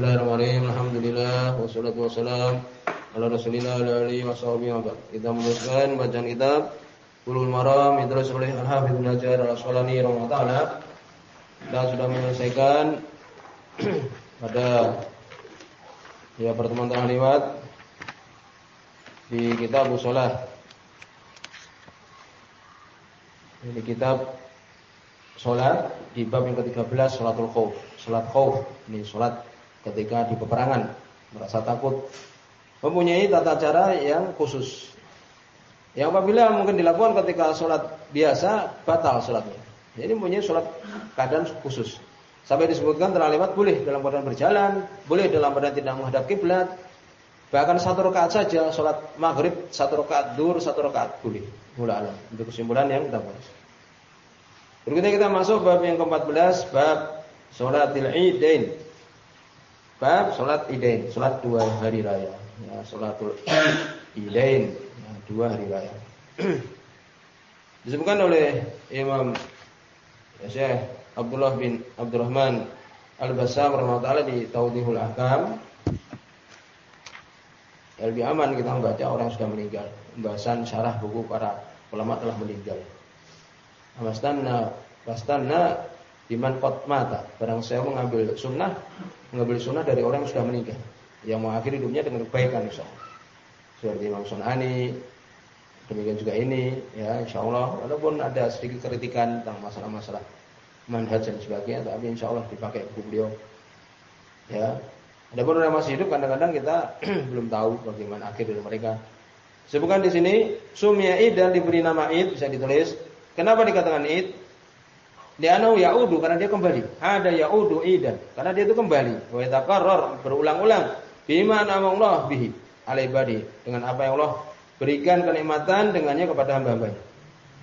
Bismillahirrahmanirrahim. Alhamdulillah wassalatu wassalam ala Rasulillah wa alihi washabihi wa Kita meneruskan bacaan kitab Bulughul Maram ditulis oleh Al-Hafidz Ibnu Hajar Al-Asqalani rahimahullah Dan sudah menyelesaikan pada ya pertemuan terakhir lewat di kitab Usulah. Ini kitab Salat di bab yang ke-13 salatul khauf. Salat khauf ini salat ketika di peperangan merasa takut mempunyai tata cara yang khusus. Yang apabila mungkin dilakukan ketika salat biasa batal salatnya. Jadi mempunyai salat keadaan khusus. Sampai disebutkan telah lewat boleh dalam keadaan berjalan, boleh dalam keadaan tidak menghadap kiblat. Bahkan satu rakaat saja salat maghrib, satu rakaat dur, satu rakaat boleh. Mula alam. Untuk kesimpulan yang kita bahas. Berikutnya kita masuk bab yang ke-14, bab salatil idain. Bab salat idain, salat dua hari raya. Ya, salatul idain, ya, dua hari raya. Disebutkan oleh Imam ya, Syekh Abdullah bin Abdurrahman Al-Bassam rahimahullah di Tawdihul Ahkam. Lebih aman kita membaca orang sudah meninggal. Pembahasan syarah buku para ulama telah meninggal. Wastanna wastanna diman kot mata. Barang saya mengambil sunnah, mengambil sunnah dari orang yang sudah meninggal, yang mengakhiri hidupnya dengan kebaikan insyaallah. Seperti Imam Sunani, demikian juga ini, ya insya Allah. Walaupun ada sedikit kritikan tentang masalah-masalah manhaj dan sebagainya, tapi insya Allah dipakai buku beliau. Ya, Adapun orang masih hidup kadang-kadang kita belum tahu bagaimana akhir dari mereka. Sebutkan di sini sumya id dan diberi nama id bisa ditulis Kenapa dikatakan id? Li'annahu ya'udu karena dia kembali. Ada ya'udu idan karena dia itu kembali. Wa yatakarrar berulang-ulang bima Allah bihi alaibadi dengan apa yang Allah berikan kenikmatan dengannya kepada hamba-hambanya.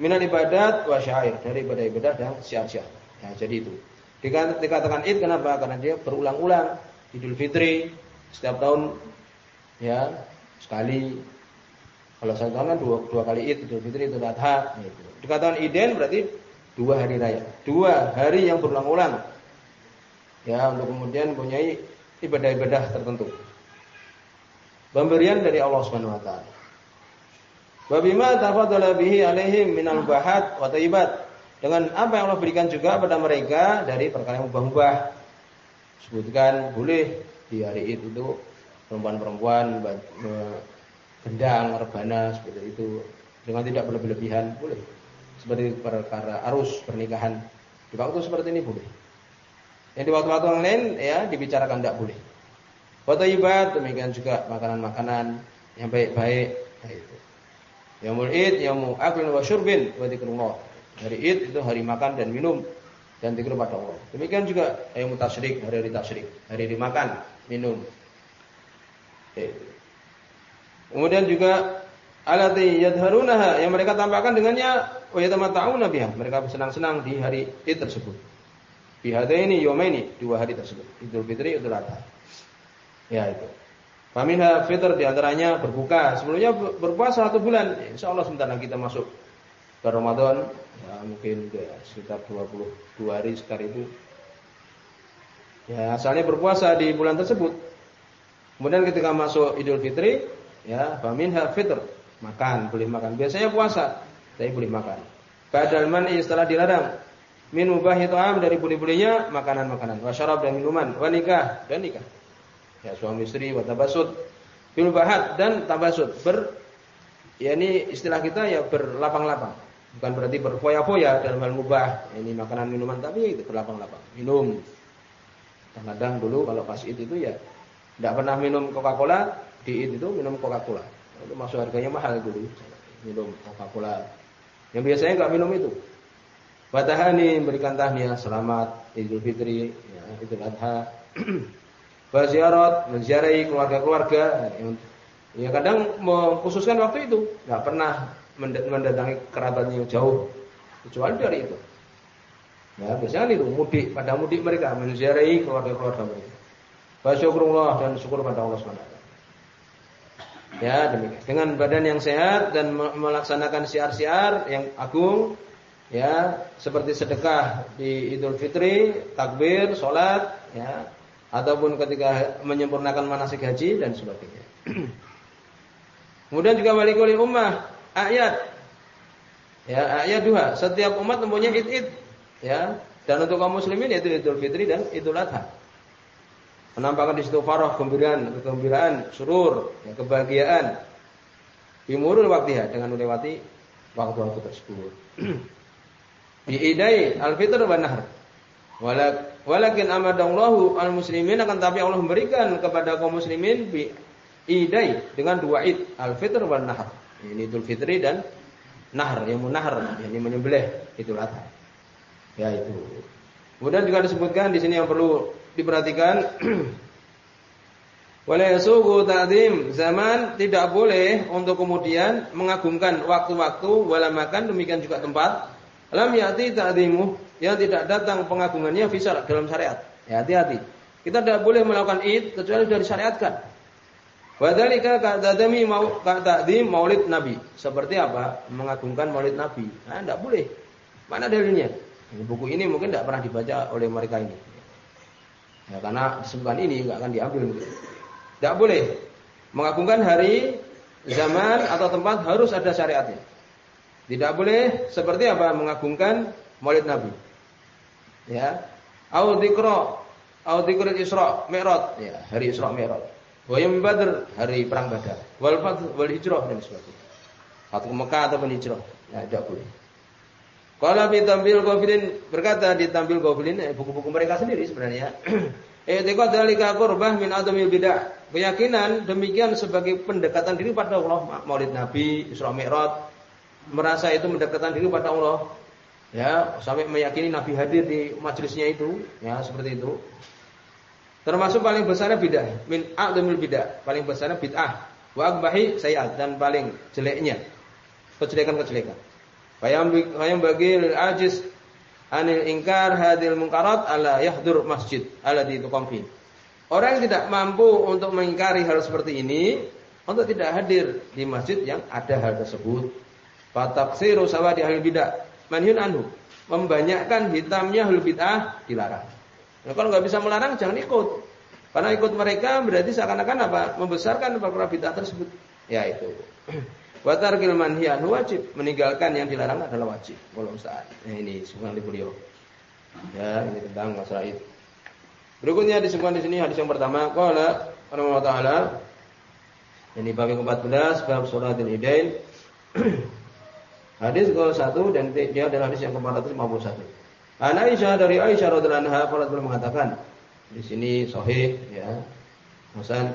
Minal ibadat wa syair dari ibadah-ibadah dan syiar-syiar. Ya, jadi itu. Dikatakan id kenapa? Karena dia berulang-ulang. Idul Fitri setiap tahun ya sekali kalau satu tahun kan dua, dua kali id, Idul Fitri, Idul Adha. Gitu. Dikatakan iden berarti dua hari raya. Dua hari yang berulang-ulang. Ya, untuk kemudian mempunyai ibadah-ibadah tertentu. Pemberian dari Allah Subhanahu wa taala. Wabima tafadhala bihi alaihim minal bahat wa. Dengan apa yang Allah berikan juga pada mereka dari perkara yang mubah-mubah. Sebutkan boleh di hari itu perempuan-perempuan gendang, rebana seperti itu dengan tidak berlebihan boleh. Seperti perkara arus pernikahan di waktu seperti ini boleh. Yang di waktu-waktu yang lain ya dibicarakan tidak boleh. Ibad demikian juga makanan-makanan yang baik-baik. Nah, itu. Yaumul Id, yaumul aklin wa syurbin wa dzikrullah. Hari Id itu hari makan dan minum dan zikir pada Allah. Demikian juga yaumul tasyrik, hari-hari tasyrik, hari-hari makan, minum. Kemudian juga alati yadharunaha yang mereka tampakkan dengannya wa yatamatta'una biha. Mereka bersenang-senang di hari Id tersebut. Fi hadaini yawmaini, dua hari tersebut. Idul Fitri, Idul Adha. Ya itu. Faminha fitr di antaranya berbuka. Sebelumnya berpuasa satu bulan. Ya, insya Allah sebentar lagi kita masuk ke Ramadan. Ya, mungkin ya, sekitar 22 hari sekitar itu. Ya, asalnya berpuasa di bulan tersebut. Kemudian ketika masuk Idul Fitri, Ya, faminha fitr. Makan, boleh makan. Biasanya puasa, tapi boleh makan. Badal man'i setelah dilarang. Min mubahi ta'am dari boleh-bolehnya makanan-makanan. Wa syarab dan minuman. Wa nikah dan nikah. Ya, suami istri wa tabasud. Bil bahat dan tabasud. Ber ya ini istilah kita ya berlapang-lapang. Bukan berarti berfoya-foya dalam hal mubah. Ini makanan minuman tapi itu berlapang-lapang. Minum. Kadang-kadang dulu kalau pas itu itu ya tidak pernah minum Coca-Cola, di itu minum Coca-Cola. Itu masuk harganya mahal dulu. Minum Coca-Cola. Yang biasanya nggak minum itu. Fatahani memberikan tahniah selamat Idul Fitri, ya, Idul Adha. Baziarat, menziarahi keluarga-keluarga. Ya kadang mengkhususkan waktu itu, nggak pernah mendatangi kerabatnya yang jauh, kecuali dari itu. Ya, biasanya itu mudik pada mudik mereka menziarahi keluarga-keluarga mereka. Basyukurullah dan syukur pada Allah SWT. Ya, demikian. Dengan badan yang sehat dan melaksanakan siar-siar yang agung, ya, seperti sedekah di Idul Fitri, takbir, sholat, ya, ataupun ketika menyempurnakan manasik haji dan sebagainya. Kemudian juga wali ummah ayat Ya, ayat dua. Setiap umat mempunyai id-id. Ya. Dan untuk kaum muslimin yaitu Idul Fitri dan Idul Adha. Menampakkan di situ farah, gembiraan, kegembiraan, surur, ya, kebahagiaan. Bimurul waktiha dengan melewati waktu-waktu tersebut. Biidai al-fitr wa nahr. Walakin amadallahu al-muslimin akan tapi Allah memberikan kepada kaum muslimin bi idai dengan dua id, al-fitr wa nahr. Ini Idul Fitri dan nahar, yang munahar, yang menyembelih itu adha. Ya itu. Kemudian juga disebutkan di sini yang perlu diperhatikan Wala ta'zim zaman tidak boleh untuk kemudian mengagungkan waktu-waktu wala makan demikian juga tempat. Lam yati ta'zimu yang tidak datang pengagungannya fisar dalam syariat. Ya hati-hati. Kita tidak boleh melakukan id kecuali sudah disyariatkan. Wadhalika ka'tadami mau ka'tadim maulid Nabi. Seperti apa? Mengagungkan maulid Nabi. Nah, tidak boleh. Mana dalilnya? Buku ini mungkin tidak pernah dibaca oleh mereka ini. Ya, karena disebutkan ini nggak akan diambil. Tidak boleh. Mengagungkan hari, zaman atau tempat harus ada syariatnya. Tidak boleh seperti apa? Mengagungkan maulid Nabi. Ya. Au dzikra, au Isra, Mi'raj. Ya, hari Isra Mi'raj. Wa Badr hari perang Badar. Wal Fath wal Hijrah dan sebagainya. Atau Mekah atau hijrah. Ya, tidak boleh. Kalau di tampil gofilin berkata di gofilin eh, buku-buku mereka sendiri sebenarnya. Etikot dalika qurbah min adamil bidah. Keyakinan demikian sebagai pendekatan diri pada Allah. Maulid Nabi, Isra Mi'raj. Merasa itu mendekatkan diri pada Allah. Ya, sampai meyakini Nabi hadir di majelisnya itu, ya seperti itu. Termasuk paling besarnya bidah, min a'dhamil bidah, paling besarnya bid'ah. Wa akbahi sayyat dan paling jeleknya kejelekan-kejelekan. Bayang bagi lil ajiz anil ingkar hadil mungkarat ala yahdur masjid ala di fi. Orang yang tidak mampu untuk mengingkari hal seperti ini untuk tidak hadir di masjid yang ada hal tersebut. Fataksiru sawadi ahli bidah manhyun anhu. Membanyakkan hitamnya hal bid'ah dilarang. Nah, kalau nggak bisa melarang jangan ikut. Karena ikut mereka berarti seakan-akan apa? Membesarkan perkara bid'ah tersebut. Ya itu. Watar manhiyan wajib. Meninggalkan yang dilarang adalah wajib. Kalau Ustaz. Nah, ini sebuah di beliau. Ya, ini tentang masalah itu. Berikutnya disebutkan di sini hadis yang pertama, qala Allah taala ini bab ke-14 bab salatul idain. hadis ke-1 dan dia adalah hadis yang ke-451. An Aisyah dari Aisyah radhiyallahu anha pernah mengatakan di sini sahih ya. Hasan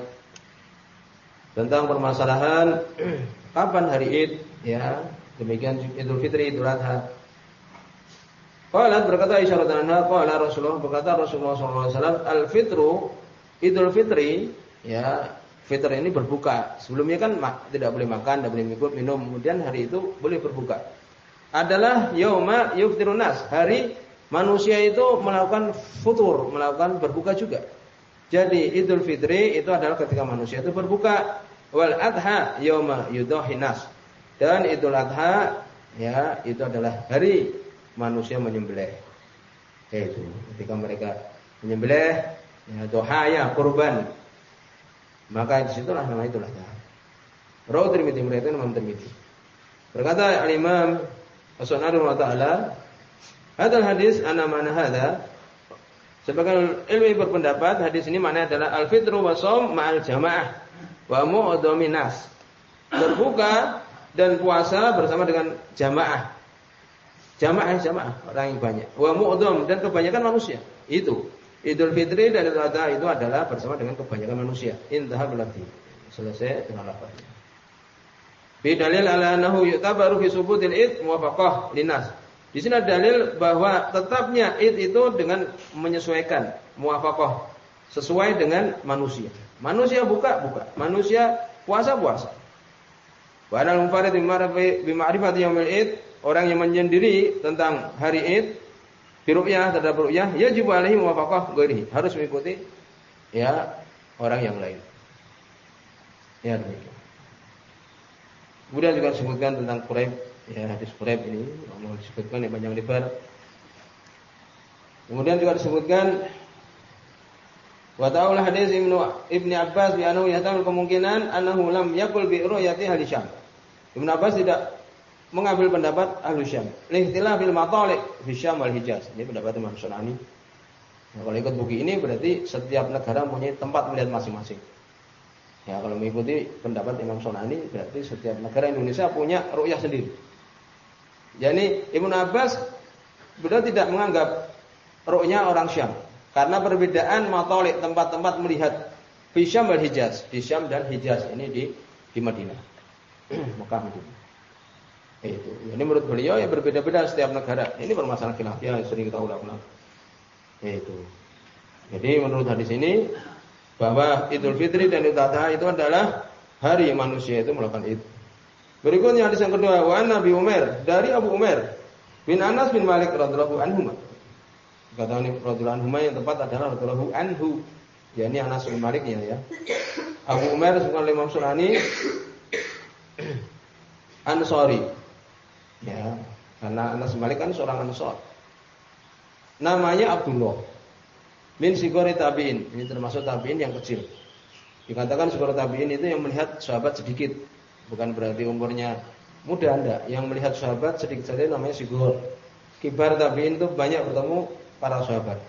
tentang permasalahan kapan hari Id ya. Demikian Idul Fitri, Idul Adha. Qalat berkata Aisyah radhiyallahu anha, qala Rasulullah berkata Rasulullah SAW, al-fitru Idul Fitri ya Fitr ini berbuka. Sebelumnya kan tidak boleh makan, tidak boleh ikut minum. Kemudian hari itu boleh berbuka. Adalah yauma yuftirun nas, hari Manusia itu melakukan futur, melakukan berbuka juga. Jadi Idul Fitri itu adalah ketika manusia itu berbuka. Wal adha yauma yudahinas. Dan Idul Adha ya itu adalah hari manusia menyembelih. Itu ketika mereka menyembelih ya dohaya kurban. Maka di situlah nama itulah ya. Rawu Tirmidzi mereka Imam Tirmidzi. Berkata Al-Imam As-Sunan wa Ta'ala hadis ana mana hada? Sebagian ilmu berpendapat hadis ini mana adalah al-fitru wa shaum ma'al jamaah wa mu'dhamin nas. Berbuka dan puasa bersama dengan jamaah. Jamaah jamaah orang yang banyak. Wa mu'dham dan kebanyakan manusia. Itu. Idul Fitri dan Idul Adha itu adalah bersama dengan kebanyakan manusia. Intaha berarti. Selesai dengan lafaznya. Bi dalil ala annahu yu'tabaru fi subutil id muwafaqah linas. Di sini ada dalil bahwa tetapnya id itu dengan menyesuaikan muafakoh sesuai dengan manusia. Manusia buka buka, manusia puasa puasa. Wa al munfarid bima'rifati yaumil id, orang yang menyendiri tentang hari id biruyah terhadap ru'yah yajib alaihi muwafaqah ghairihi, harus mengikuti ya orang yang lain. Ya demikian. Kemudian juga disebutkan tentang Quraib ya hadis Quraib ini mau disebutkan yang panjang lebar. Kemudian juga disebutkan Wa ta'ala hadis Ibnu Ibnu Abbas bi annahu yahtamil kemungkinan annahu lam yakul bi ru'yati ahli Syam. Ibnu Abbas tidak mengambil pendapat ahli Syam. Lihtilah bil matalik fi Syam wal Hijaz. Ini pendapat Imam Sunani. Nah, kalau ikut buku ini berarti setiap negara punya tempat melihat masing-masing. Ya, kalau mengikuti pendapat Imam Sunani berarti setiap negara Indonesia punya ru'yah sendiri. Jadi Ibnu Abbas beliau tidak menganggap ru'yah orang Syam. Karena perbedaan matolik tempat-tempat melihat di Syam dan Hijaz, di dan Hijaz ini di di Madinah. Mekah Madinah. Itu. Ini menurut beliau ya berbeda-beda setiap negara. Ini permasalahan khilafiyah yang sering kita ulang-ulang. Itu. Jadi menurut hadis ini bahwa Idul Fitri dan Idul Adha itu adalah hari manusia itu melakukan itu. Berikutnya hadis yang kedua, wa Nabi Umar dari Abu Umar bin Anas bin Malik radhiyallahu anhu Kata ini Rasulullah anhu yang tepat adalah Rasulullah anhu. Ya ini Anas bin Malik ya ya. Abu Umar sebagai Imam Sunani Ansori. Ya, karena Anas bin Malik kan seorang Ansor. Namanya Abdullah. Min sigori tabiin. Ini termasuk tabiin yang kecil. Dikatakan sigori tabiin itu yang melihat sahabat sedikit. Bukan berarti umurnya muda anda. Yang melihat sahabat sedikit saja namanya sigor. Kibar tabiin itu banyak bertemu para sahabat.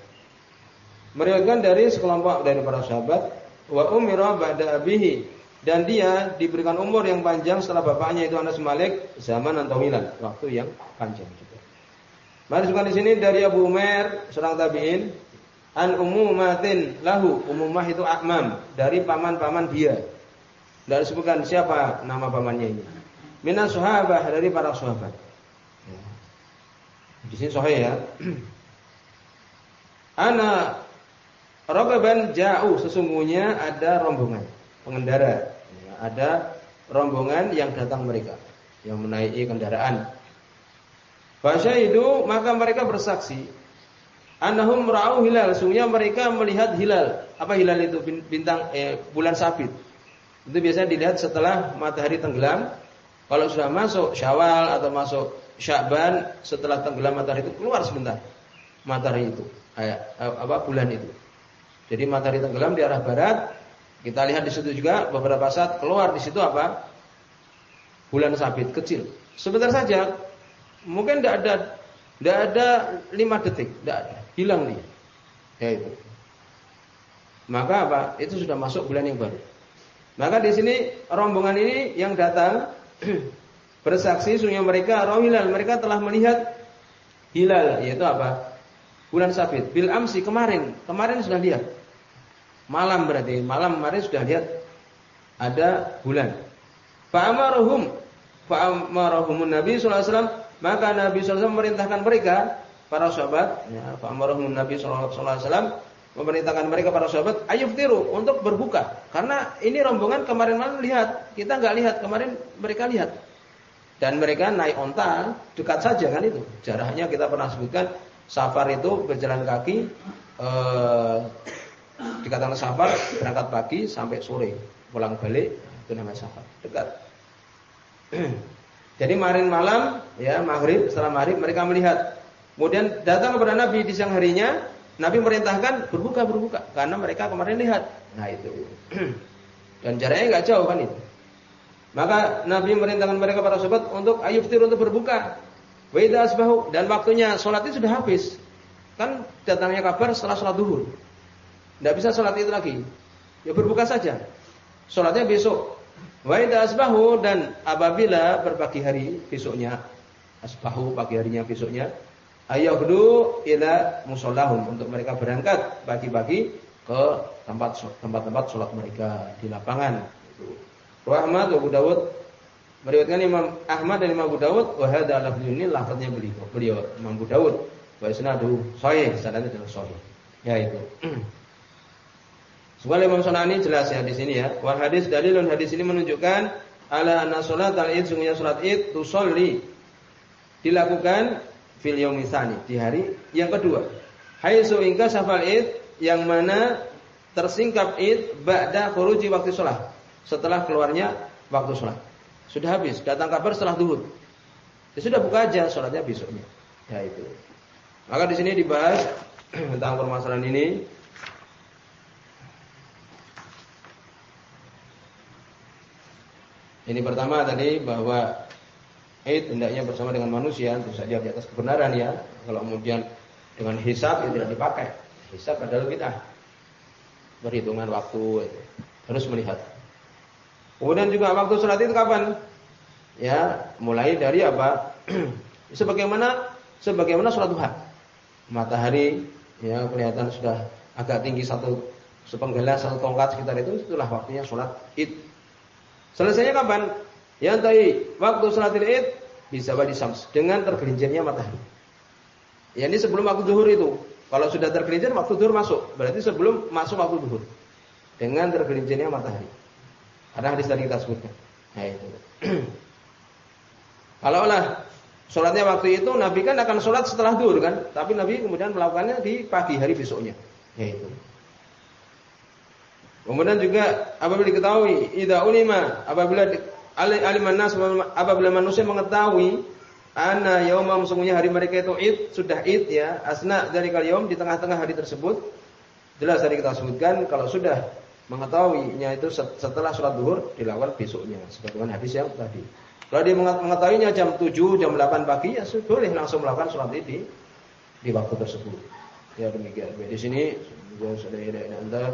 Meriwayatkan dari sekelompok dari para sahabat wa umira ba'da abihi dan dia diberikan umur yang panjang setelah bapaknya itu Anas Malik zaman antawilan, waktu yang panjang juga. Mari di sini dari Abu Umar seorang tabi'in an umumatin lahu umumah itu akmam dari paman-paman dia. Dari disebutkan siapa nama pamannya ini. Minas sahabah dari para sahabat. Ya. Di sini sahih ya. Ana rokaban jauh sesungguhnya ada rombongan pengendara. Ya, ada rombongan yang datang mereka yang menaiki kendaraan. itu maka mereka bersaksi Anahum ra'u hilal sesungguhnya mereka melihat hilal. Apa hilal itu? Bintang eh, bulan sabit. Itu biasanya dilihat setelah matahari tenggelam. Kalau sudah masuk Syawal atau masuk Sya'ban setelah tenggelam matahari itu keluar sebentar matahari itu. Eh, apa bulan itu. Jadi matahari tenggelam di arah barat. Kita lihat di situ juga beberapa saat keluar di situ apa? Bulan sabit kecil. Sebentar saja. Mungkin tidak ada tidak ada lima detik, tidak. Hilang dia. Ya itu. Maka apa? Itu sudah masuk bulan yang baru. Maka di sini rombongan ini yang datang bersaksi sungguh mereka rohilal mereka telah melihat hilal yaitu apa? Bulan sabit. Bil amsi kemarin, kemarin sudah lihat. Malam berarti, malam kemarin sudah lihat ada bulan. Fa'amaruhum fa'amaruhumun Nabi sallallahu alaihi wasallam, maka Nabi sallallahu alaihi memerintahkan mereka para sahabat, ya, fa'amaruhumun Nabi sallallahu alaihi wasallam memerintahkan mereka para sahabat tiru untuk berbuka. Karena ini rombongan kemarin malam lihat, kita nggak lihat, kemarin mereka lihat. Dan mereka naik onta dekat saja kan itu. Jaraknya kita pernah sebutkan Safar itu berjalan kaki eh, dikatakan safar berangkat pagi sampai sore pulang balik itu namanya safar dekat. Jadi kemarin malam ya maghrib setelah maghrib mereka melihat kemudian datang kepada Nabi di siang harinya Nabi merintahkan berbuka berbuka karena mereka kemarin lihat. Nah itu dan jaraknya nggak jauh kan itu. Maka Nabi merintahkan mereka para sahabat untuk ayuftir untuk berbuka. Weda asbahu dan waktunya sholat itu sudah habis. Kan datangnya kabar setelah sholat duhur. Tidak bisa sholat itu lagi. Ya berbuka saja. Sholatnya besok. Weda asbahu dan apabila berpagi hari besoknya asbahu pagi harinya besoknya ayahdu ila musallahum untuk mereka berangkat pagi-pagi ke tempat tempat-tempat mereka di lapangan. Rahmat Abu Dawud Meriwayatkan Imam Ahmad dan Imam Abu Dawud wa hadza lafzu ini lafaznya beliau. Beliau Imam Abu Dawud wa isnadu sahih, sanadnya adalah sahih. Ya itu. Sebuah Imam Sunani jelas ya di sini ya. Wa hadis dalilun hadis ini menunjukkan ala anna salat al-id sungguhnya salat id tusolli dilakukan fil yaumisani di hari yang kedua. Haitsu ingka safal id yang mana tersingkap id ba'da khuruji waktu salat. Setelah keluarnya waktu salat. Sudah habis, datang kabar setelah duhur. Ya sudah buka aja sholatnya besoknya. Ya itu. Maka di sini dibahas tentang permasalahan ini. Ini pertama tadi bahwa Eid hendaknya bersama dengan manusia tentu saja di atas kebenaran ya. Kalau kemudian dengan hisab itu tidak dipakai. Hisab adalah kita berhitungan waktu itu. harus melihat Kemudian juga waktu sholat itu kapan? Ya, mulai dari apa? sebagaimana sebagaimana sholat duha. Matahari ya kelihatan sudah agak tinggi satu sepenggalah satu tongkat sekitar itu itulah waktunya sholat id. Selesainya kapan? Yang tadi waktu sholat id bisa badi sams dengan tergelincirnya matahari. Ya ini sebelum waktu zuhur itu. Kalau sudah tergelincir waktu zuhur masuk. Berarti sebelum masuk waktu zuhur. Dengan tergelincirnya matahari. Ada hadis tadi kita sebutkan. Nah itu. Kalau lah sholatnya waktu itu Nabi kan akan sholat setelah duhur kan, tapi Nabi kemudian melakukannya di pagi hari besoknya. Ya itu. Kemudian juga apabila diketahui ida ulima apabila aliman nas apabila manusia mengetahui ana yaumam sungguhnya hari mereka itu id sudah id ya asna dari kalium di tengah-tengah hari tersebut jelas tadi kita sebutkan kalau sudah mengetahuinya itu setelah sholat duhur dilakukan besoknya sebagaimana hadis yang tadi. Kalau dia mengetahuinya jam 7, jam 8 pagi, ya boleh langsung melakukan sholat ini di waktu tersebut. Ya demikian. Di sini ada anda.